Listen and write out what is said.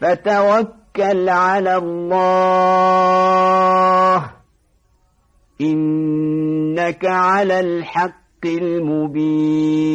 فتوكل على الله. إنك على الحق المبين.